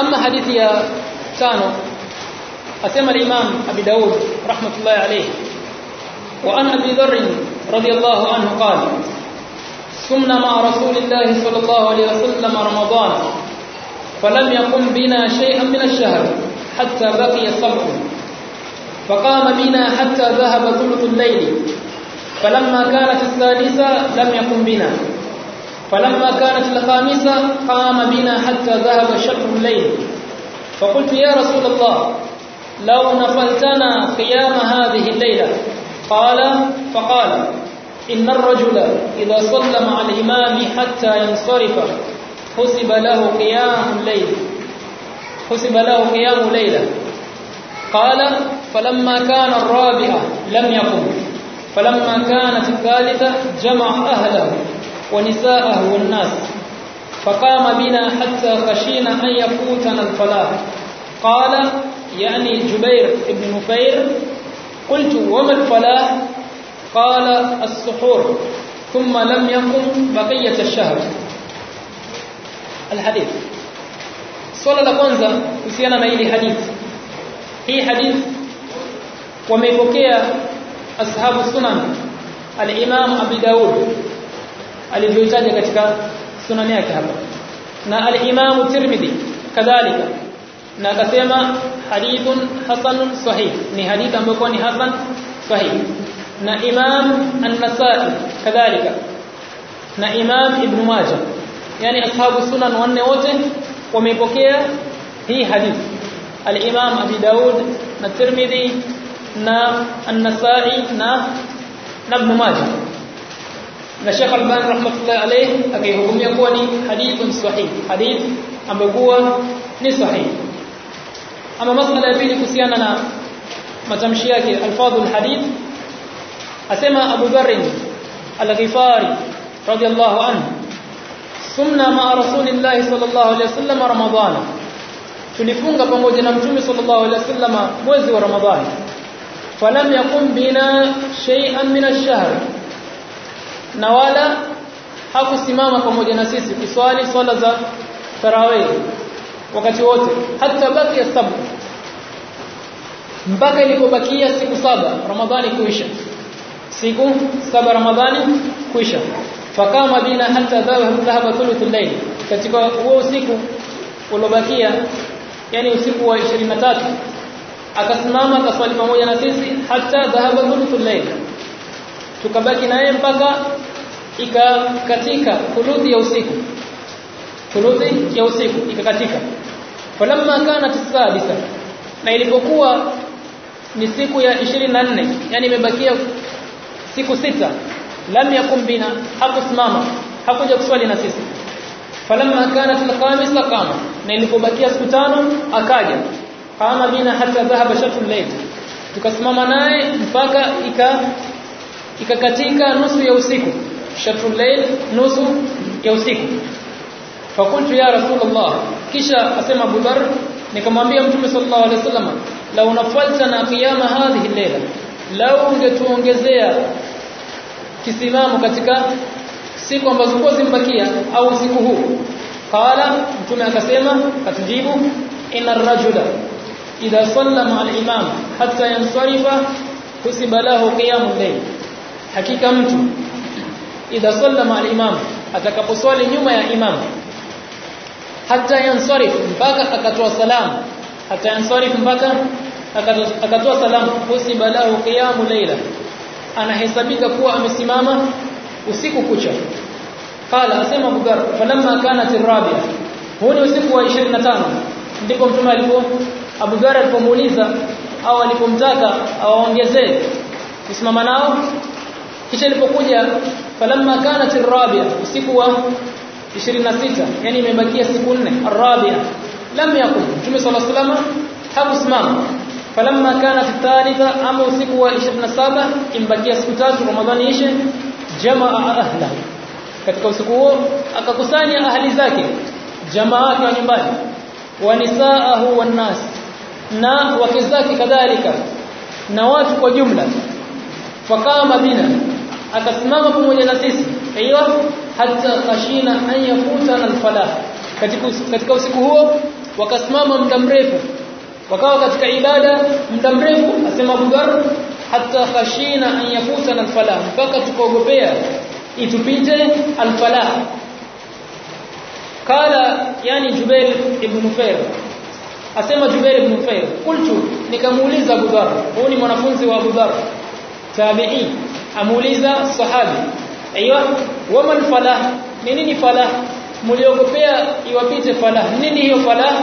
أما حديث يا تانو أسمى الإمام أبي داود رحمة الله عليه وأن أبي ذر رضي الله عنه قال سمنا مع رسول الله صلى الله عليه وسلم رمضان فلم يقم بنا شيئا من الشهر حتى بقي الصبح فقام بنا حتى ذهب ثلث الليل فلما كانت الثالثة لم يقم بنا. فلما كانت الخامسة قام بنا حتى ذهب شطر الليل. فقلت يا رسول الله لو نفلتنا قيام هذه الليلة. قال فقال إن الرجل إذا صلى مع الإمام حتى ينصرف حسب له قيام الليل. حسب له قيام ليلة. قال فلما كان الرابعة لم يقم. فلما كانت الثالثة جمع أهله. ونساءه والناس فقام بنا حتى خشينا أن يفوتنا الفلاح. قال يعني جبير بن نفير قلت وما الفلاح؟ قال السحور. ثم لم يقم بقية الشهر. الحديث. swala la kwanza kuhusiana na hili hadithi hii hadithi wameipokea ashabu sunan al-Imam alivyotaja katika sunan yake hapa na al-Imam Tirmidhi kadhalika na akasema hadithun hasanun sahih ni hadithi ambayo ni hasan sahih na Imam An-Nasa'i kadhalika na Imam Ibn Majah yani ashabu sunan wanne wote wameipokea hii hadithi al-Imam Abi Daud na Tirmidhi na An-Nasa'i na Ibn Majah na Sheikh Al-Albani rahmatullahi alayhi akaihukumia kuwa ni hadithun sahih hadith amekuwa ni sahih ama masala ya pili kuhusiana na matamshi yake alfadhul hadith asema Abu Dharr al-Ghifari radiyallahu anhu sumna ma rasulillahi sallallahu alayhi wasallam ramadhana tulifunga pamoja na mtume sallallahu alayhi wasallam mwezi wa ramadhani falam yakum bina shay'an min ash-shahr na wala hakusimama pamoja na sisi kuswali swala za tarawih wakati wote hata baki sabu mpaka ilipobakia siku saba ramadhani kuisha. Siku saba ramadhani kuisha. Fakama bina hata dhahaba thuluthul layl katika huo usiku ulobakia yani usiku wa 23 akasimama akaswali pamoja na sisi hata dhahaba thuluthul layl tukabaki naye mpaka ikakatika thuluthi ya usiku. Thuluthi ya usiku ikakatika. Falamma kanat sadisa na ilipokuwa ni siku ya 24 yani imebakia siku sita lam yakum bina hakusimama hakuja kuswali na sisi. Falamma kanat alqamisa qama na ilipobakia siku tano akaja. Qama bina hata dhahaba shatul layl tukasimama naye mpaka ika ikakatika nusu ya usiku. Shatrul layl nusu ya usiku. Fakultu ya rasulullah. Kisha asema Abu nikamwambia mtume sallallahu alaihi wasallam law nafaltana qiyama hadhihi layla lau ungetuongezea kisimamo katika siku ambazo kwa zimbakia au usiku huu. Qala mtume akasema katujibu inna ar-rajula idha sallama al-imam hatta yansarifa kusiba lahu qiyamul layl hakika mtu idha sallama al-imam atakaposwali nyuma ya imam hata yansarif mpaka akatoa salamu hata yansarif mpaka akatoa salamu kusiba lahu qiyamu layla. Anahesabika kuwa amesimama usiku kucha. Qala asema bugar falamma kanat ar-rabi'a. Huu ni usiku wa 25 ndipo mtume alipo Abu Dhar alipomuuliza au alipomtaka awaongezee kusimama nao kisha ilipokuja falamma kanat ar-rabi'a usiku wa 26 yani imebakia siku nne ar-rabi'a lam yakun mtume sallallahu alayhi wasallam hakusimama. Falamma kanat thalitha ama usiku wa 27 imbakia siku tatu ramadhani ishe jamaa ahlahu. Katika usiku huo akakusanya ahli zake jamaa wake wa nyumbani wa nisaahu wan nas na wake zake kadhalika na watu kwa jumla. Fakama bina akasimama pamoja na sisi. Aiyo hata khashina an yakutana alfalah. Katika katika usiku huo wakasimama muda mrefu. Wakawa katika ibada muda mrefu asema bugar hata hatta khashina an yafutana alfalah. Mpaka tukaogopea itupite alfalah. Kala yani Jubair ibn Nufair. Asema Jubair ibn Nufair qultu nikamuuliza Abu Dharr huyu ni mwanafunzi wa Abu Dharr tabi'i amuuliza sahabi aiywa waman falah ni nini falah mliogopea iwapite falah nini hiyo falah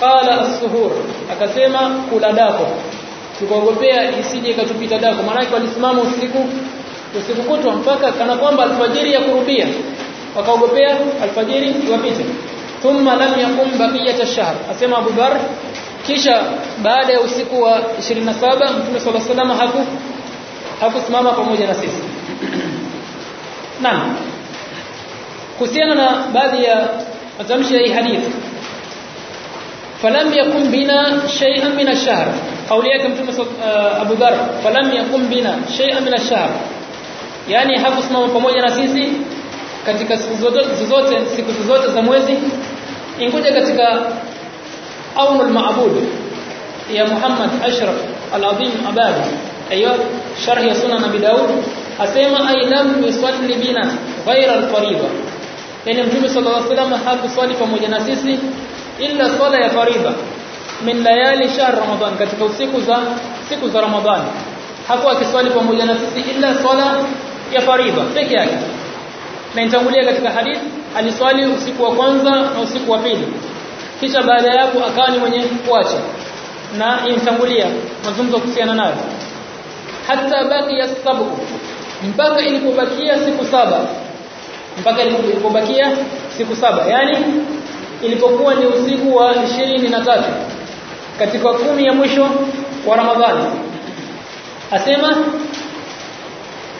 qala as-suhur akasema kula dako tukaogopea isije ikatupita dako maana walisimama usiku usiku kutwa mpaka kana kwamba alfajiri ya kurubia wakaogopea alfajiri iwapite thumma lam yakum baqiyat ash-shahr asema Abu Dharr kisha baada ya usiku wa 27 Mtume صلى الله عليه haku hakusimama pamoja na sisi Naam kuhusiana na baadhi ya matamshi ya hii hadithi falam yakun bina shay'an min ash-shahr kauli yake mtume Abu Dharr falam yakun bina shay'an min ash-shahr yani hakusimama pamoja na sisi katika siku zote siku zote za mwezi ingoja katika aunul ma'bud ya Muhammad Ashraf al-Azim Abadi ayo sharh ya sunan داود Daud asema لم يصلي bina ghayra al-fariida. Yani mtume sallallahu alaihi wasallam hakuswali pamoja na sisi illa swala ya faridha min layali shahr ramadan katika usiku za siku za ramadan. Hakuwa akiswali pamoja na sisi illa swala ya faridha peke yake. Na nitangulia katika hadith aliswali usiku wa kwanza na usiku wa pili. Kisha baada ya hapo akawa ni mwenye kuacha. Na inatangulia mazungumzo kuhusiana nayo hata baqiya sabu mpaka ilipobakia siku saba. Mpaka ilipobakia siku saba. Yani ilipokuwa ni usiku wa ishirini na tatu. Katika kumi ya mwisho wa Ramadhani asema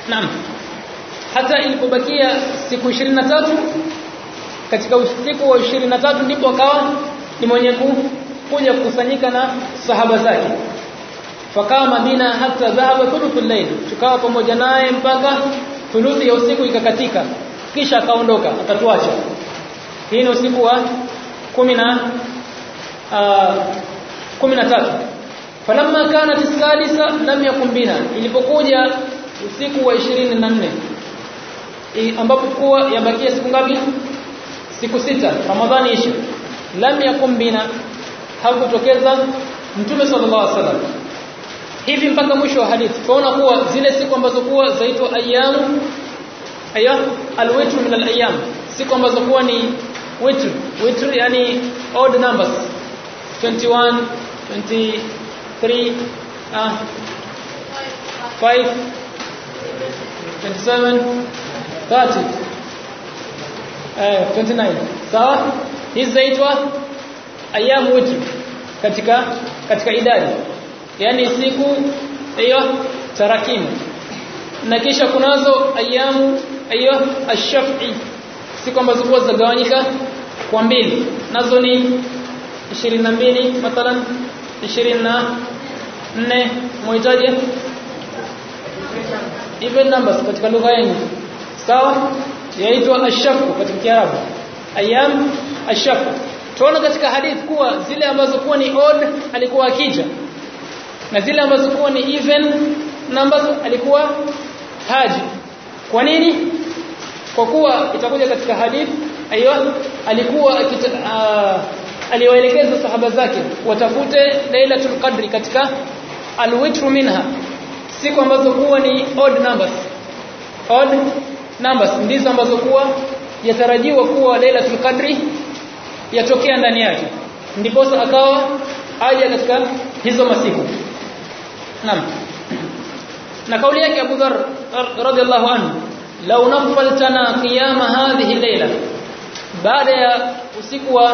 naam. Hata ilipobakia siku 23 katika usiku wa 23 ndipo akawa ni mwenye kuja kukusanyika na sahaba zake fakama bina hata dhahaba thuluthul layl tukawa pamoja naye mpaka thuluthi ya usiku ikakatika. Kisha akaondoka akatuacha. Hii ni usiku wa 10 na uh, 13 falamma kanat as-sadisa lam yakun bina ilipokuja usiku wa 24 ambapo kuwa yabakia siku ngapi? Siku sita. Ramadhani ishi lam yakun bina hakutokeza mtume sallallahu alaihi wasallam hivi mpaka mwisho wa hadithi. Tunaona kuwa zile siku ambazo kuwa zaitwa ayyamu aya alwitr min alayyam. Siku ambazo kuwa ni witr. Witr yani odd numbers. 21 23 ah 5 27 30 eh 29 sawa? Hizi zaitwa ayamu witr katika katika idadi yani siku hiyo tarakimu. Na kisha kunazo ayamu hiyo ash-shaf'i. Siku ambazo kwa zagawanyika kwa mbili. Nazo ni 22 mathalan 24 muhitaji? Even numbers katika lugha yenu sawa? Yaitwa ash-shaf'u katika Kiarabu. Ayam ash-shaf'u. Katika hadith kuwa zile ambazo kuwa ni odd alikuwa akija na zile ambazo kuwa ni even na ambazo alikuwa haji. Kwa nini? Kwa kuwa itakuja katika hadith aiyo alikuwa uh, aliwaelekeza sahaba zake watafute lailatul qadri katika alwitru minha. Siku ambazo kuwa ni odd numbers. Odd numbers. Ndizo ambazo kuwa yatarajiwa kuwa lailatul qadri yatokea ndani yake. Ndipo akawa aje katika hizo masiku نعم. نقول لك يا أبو ذر رضي الله عنه لو نفلتنا قيام هذه الليلة بعد يا أسكوا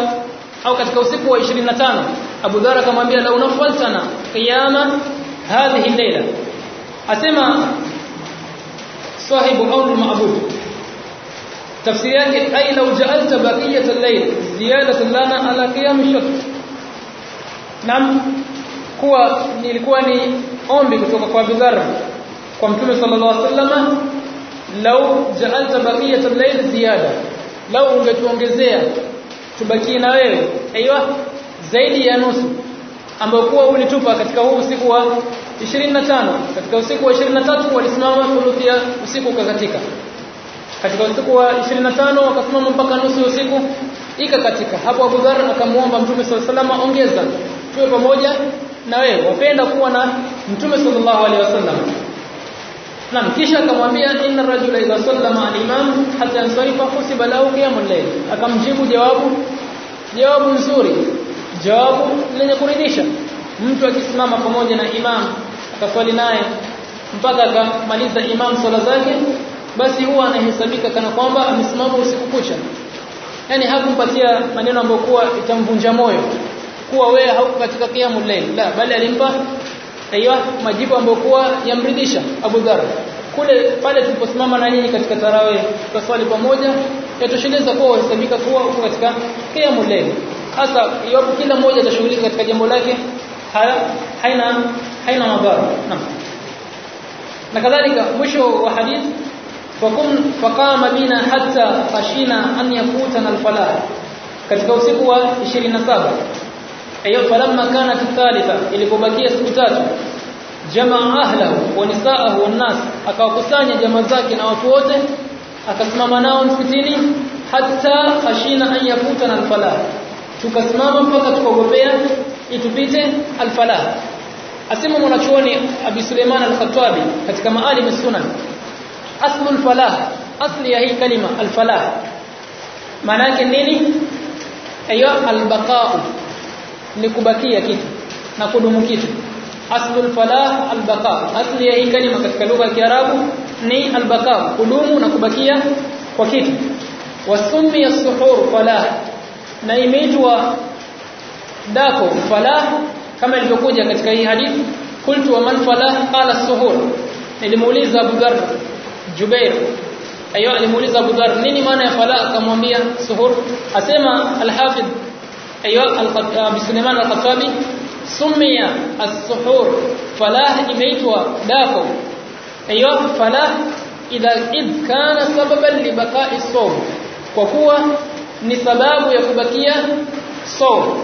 أو كتك أسكوا عشرين نتانا أبو ذر كما بيه لو نفلتنا قيام هذه الليلة. أسمى صاحب قول المعبود. تفسيرك أي لو جعلت بقية الليل زيادة لنا على قيام الشهر. نعم. هو nilikuwa ni ombi kutoka kwa Abu kwa Mtume sallallahu alaihi wasallam lau ja'alta baqiyat al-layl ziyada lau ungetuongezea tubakie na wewe aiywa zaidi ya nusu ambayo kuwa ulitupa katika huu usiku wa 25 katika usiku wa 23 walisimama thuluthi ya usiku ukakatika. Katika usiku wa 25 wakasimama mpaka nusu ya usiku ikakatika. Hapo Abu Dharr akamuomba Mtume SAW ongeza tuwe pamoja na wewe wapenda kuwa na Mtume sallallahu alaihi wasallam. Naam kisha akamwambia inna rajula idha sallama al-imam hatta yansarifa husiba lahu qiyamul layl. Akamjibu jawabu jawabu nzuri jawabu lenye kuridhisha. Mtu akisimama pamoja na imam akaswali naye mpaka akamaliza imam swala zake basi huwa anahesabika kana kwamba amesimama usiku kucha. Yani hakumpatia maneno ambayo kuwa itamvunja moyo kuwa wewe hauko katika kiamu layl. La bali alimpa aiyo majibu ambayo kuwa yamridisha Abu Dharr. Kule pale tuliposimama na nyinyi katika tarawe tukaswali pamoja yatosheleza kuwa hesabika kuwa uko katika kiamu layl. Hasa iwapo kila mmoja atashughulika katika jambo lake haina haina madhara. Naam. Na kadhalika mwisho wa hadith fakum faqama bina hatta khashina an yakutana alfalah. Katika usiku wa 27 ayo falamma kanat thalitha ilipobakia siku tatu jamaa ahlahu wa nisaahu wan nas akawakusanya jamaa zake na watu wote akasimama nao msikitini hatta khashina an yafuta alfalah. Tukasimama mpaka tukogopea itupite alfalah. Asema mwanachuoni Abi Suleiman al-Khattabi katika maalim sunan aslu al-falah asli ya hii kalima al-falah. Maana yake nini? Ayo al-baqa'u ni kubakia kitu na kudumu kitu. Aslu al-falah albaqa. Asli ya hii kalima katika lugha ya Kiarabu ni al-baqa kudumu na kubakia kwa kitu. Wasummi as-suhur falah. Na imeitwa dako falah kama ilivyokuja katika hii hadithi. Qultu wa man falah? Qala as-suhur. Nilimuuliza Abu Dharr Jubair. Ayo alimuuliza Abu Dharr nini maana ya falah? Akamwambia suhur. Asema al-hafidh ayo al-Khattabi Sulaiman سمي السحور summiya as-suhur falah imeitwa dako ayo falah سببا id kana sababan li baqa'i kwa kuwa ni sababu ya kubakia saum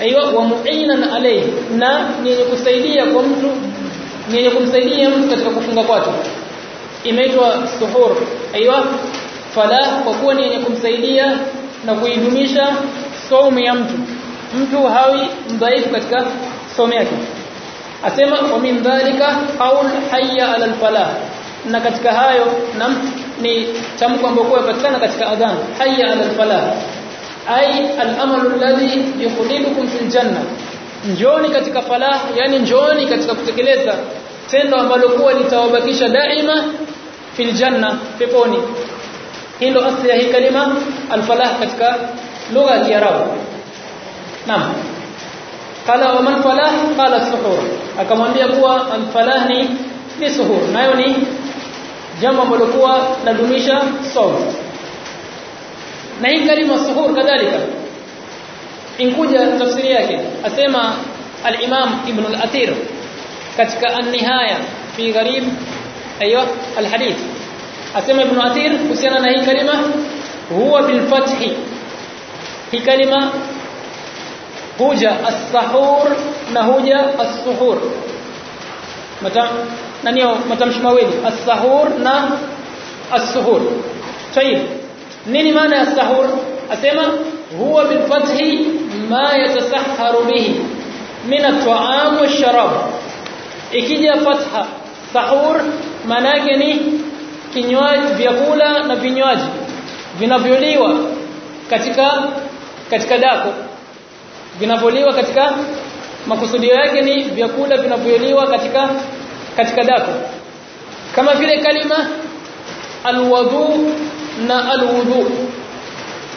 aiywa wa mu'inan alayhi na ni kusaidia kwa mtu ni kumsaidia mtu katika kufunga kwake imeitwa suhur aiywa fala kwa kuwa ni yenye kumsaidia na kuidumisha saumu ya mtu. Mtu hawi mdhaifu katika saumu yake. Asema wa min dhalika qaul hayya ala al-falah. Na katika hayo na ni tamko ambalo yapatikana katika adhan. Hayya ala al-falah. Ay al-amalu alladhi yukhlidukum fil janna njoni katika falah yani njoni katika kutekeleza tendo ambalo kuwa litawabakisha daima fil janna peponi. Hilo asli ya kalima al-falah katika لغة يراو نعم. قال ومن فلاه قال السحور. أكما أنبيا قوى أن فلاحني لسحور. نايوني جمع ملقوى ندميشا صوم. نعم كلمة السحور كذلك. إنكوجة تفسيرياك أسيما الإمام ابن الأثير. كتك النهاية في غريب. أيوه الحديث. أسيما ابن الأثير أسيما نهي كلمة هو بالفتح. Hii kalima huja as-sahur na huja as-suhur nanio matamshi mawili as-sahur na as-suhur tayib nini maana ya sahur asema huwa bil fathi ma yatasahharu bihi min at-ta'am wash-sharab ikija fatha sahur maana yake ni kinywaji vyakula na vinywaji vinavyoliwa katika katika dako. Vinavyoliwa katika makusudio yake ni vyakula vinavyoliwa katika katika dako. Kama vile kalima alwudu na alwudu.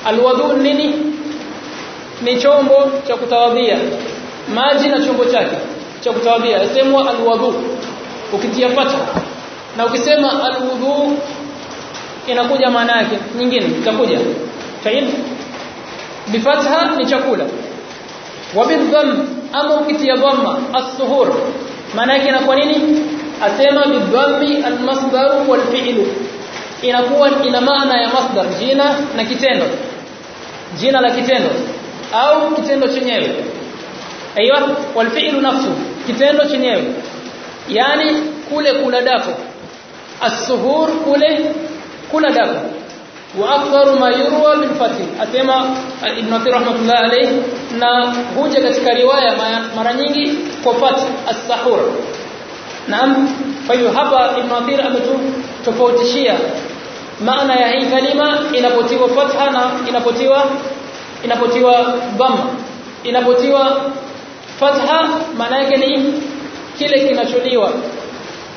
Alwudu nini? Ni chombo cha kutawadhia maji na chombo chake cha kutawadhia yasemwa alwudu. Ukitia fatha na ukisema alwudu inakuja maana yake. Nyingine itakuja. Tayib bifatha ni chakula. Wa bidham ama ukitia dhamma as-suhur. Maana yake inakuwa nini? Asema bidhammi al-masdar wal-fi'l inakuwa ina maana ya masdar jina na kitendo. Jina la kitendo. Au kitendo chenyewe. Aiywa wal fi'lu nafsu kitendo chenyewe. Yani kule kula dako as-suhur kule kula dako wa akthar ma yurwa min fath asema ibn Athir rahmatullah alayhi na huja katika riwaya mara nyingi kwa fath as-sahur. Naam kwa hiyo hapa ibn Athir ametutofautishia maana ya hii kalima inapotiwa fatha na inapotiwa inapotiwa dhamma inapotiwa fatha maana yake ni kile kinacholiwa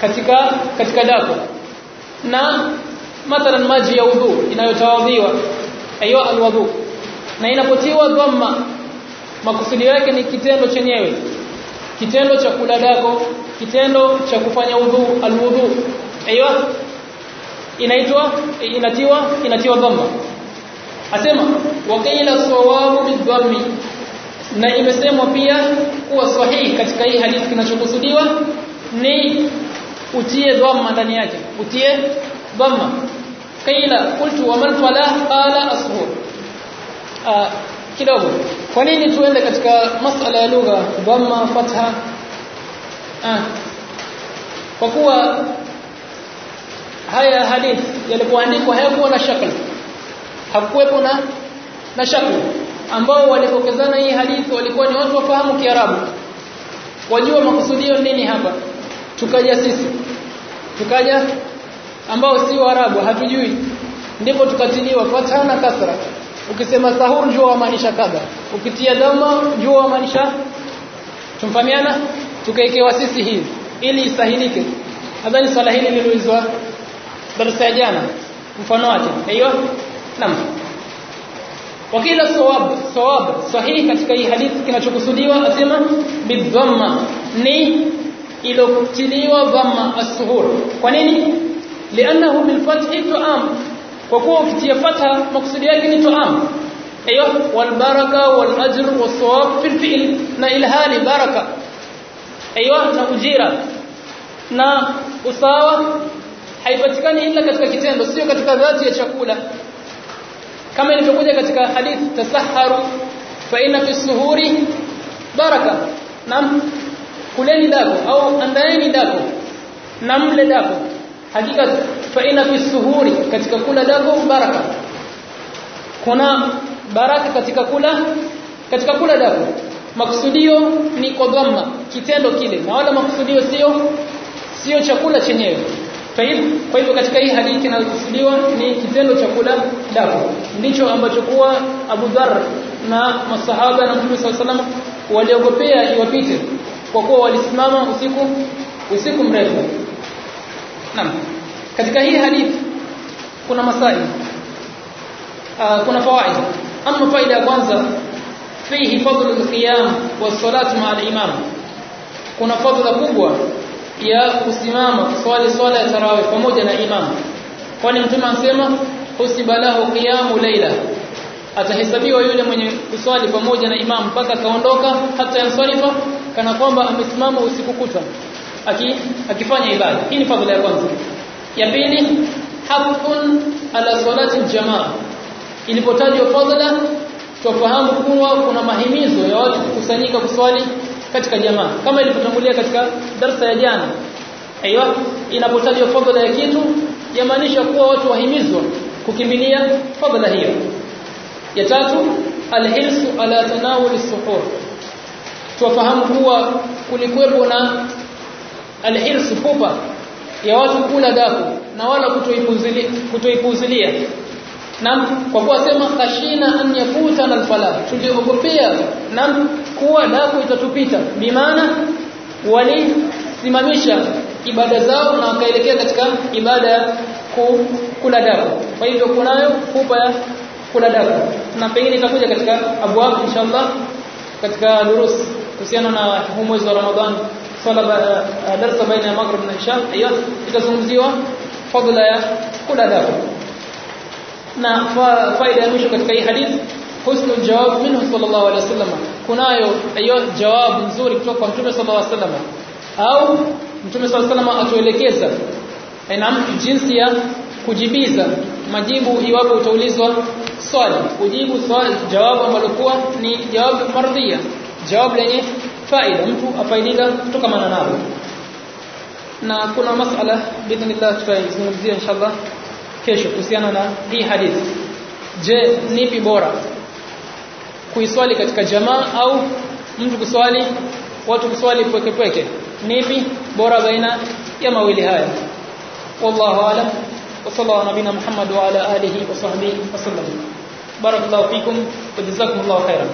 katika katika dako na mathalan maji ya udhu inayotawadhiwa ayo alwudu. Na inapotiwa dhamma makusudi yake ni kitendo chenyewe. Kitendo cha kudadako kitendo cha kufanya udhu alwudhu ayo inaitwa inatiwa inatiwa dhamma. Asema waqila sawabu bidhammi na imesemwa pia kuwa sahihi katika hii hadithi kinachokusudiwa ni utie dhamma ndani yake. Utie dhamma qila qultu wa man falah qala ashur kidogo. Kwa nini tuende katika masala ya lugha? Dhamma fatha. Ah. Kwa kuwa haya hadith yalipoandikwa hayakuwa na shakl. Hakuwepo na na shakli ambao walipokezana hii hadithi walikuwa ni watu wafahamu Kiarabu. Wajua makusudio nini hapa. Tukaja sisi. Tukaja ambao si Waarabu hatujui. Ndipo tukatiliwa fatana kasra. Ukisema sahur jua maanisha kadha. Ukitia dhamma jua maanisha tumfahamiana tukaekewa sisi hivi ili isahilike nadhani swala hili liloizwa darasa ya jana mfano wake. Hiyo naam. Wakila sawab sawab sahihi katika hii hadithi kinachokusudiwa asema bidhamma. Ni ilotiliwa dhamma as-suhur. Kwa nini لأنه من فتح تؤام وكو فتية فتح مقصد يكن تعام أيوه. والبركة والأجر والصواب في الفئل نا إلهال بركة. أيوه. نا أجيرة. نا أصاوة حيبتكاني إلا كتك كتين. بسيو كتك ذات يشكولة كما ينفقوجة كتك حديث تسحر. فإن في السهور بركة. نعم. كلين داكو. أو أنداني داكو. نعم لداكو. Hakika fa ina fi suhuri katika kula dago baraka. Kuna baraka katika kula katika kula dako maksudio ni kwa kitendo kile. Na wala maksudio sio sio chakula chenyewe. Kwa hivyo katika hii hadithi inayokusudiwa ni kitendo cha kula daku ndicho ambacho kuwa Abu Dharr na masahaba na Mtume SAW salam waliogopea iwapite. Kwa kuwa walisimama usiku usiku mrefu naam. Katika hii hadithi kuna masai uh, kuna fawaid. Amma faida ya kwanza fihi fadlu al-qiyam was-salatu ma'a al-imam. Kuna fadla kubwa ya kusimama kuswali swala ya tarawih pamoja na imam. Kwani mtume anasema usibalahu qiyamu laila atahesabiwa yule mwenye kuswali pamoja na imam mpaka kaondoka hata yanswalifa kana kwamba amesimama usiku kutwa akifanya ibada. Hii ni fadhila ya kwanza. Ya pili haqqun ala salati aljamaa ilipotajwa fadhila tufahamu kuwa kuna mahimizo ya watu kukusanyika kuswali katika jamaa. Kama ilivyotangulia katika darsa ya jana. Aiyo inapotajwa fadhila ya kitu yamaanisha kuwa watu wahimizwa kukimbilia fadhila hiyo. Ya tatu alhirsu ala tanawul as-suhur tufahamu kuwa kulikuwepo na alhilsu pupa ya watu kula daku na wala kutoipuzilia kutoipuzilia. Na kwa kuwa sema kashina an yafuta na fala tuliogopea na kuwa daku itatupita. Bimaana walisimamisha ibada zao na wakaelekea katika ibada ya kula daku kwa hivyo kunayo pupa ya kula daku na pengine itakuja katika abwab inshallah katika durus kuhusiana na huu mwezi wa Ramadhan طلب آه، درس بين المغرب والعشاء أيوه إذا زمزيوا فضل يا كل اداب نا نعم، فايده مشو كتابه الحديث حسن الجواب منه صلى الله عليه وسلم. كنايو أيوه جواب نزور كتوك ومتومي صلى الله عليه وسلم. أو متومي صلى الله عليه وسلم اتولكيزا أي نعم جنسيا كجبيزا majibu iwapo utaulizwa swali kujibu swali jawabu ambalo kwa ni jawabu mardhia jawabu lenye faida mtu afaidika kutokana nalo. Na kuna masala bidhnillah tutaizungumzia inshallah kesho kuhusiana na hii hadithi. Je nipi bora? Kuiswali katika jamaa au mtu kuswali watu kuswali pweke pweke? Nipi bora baina ya mawili haya? Wallahu alam. Sallallahu nabina muhammad wa ala alihi wa sahbihi wasallam barakallahu fikum wa jazakumullahu khairan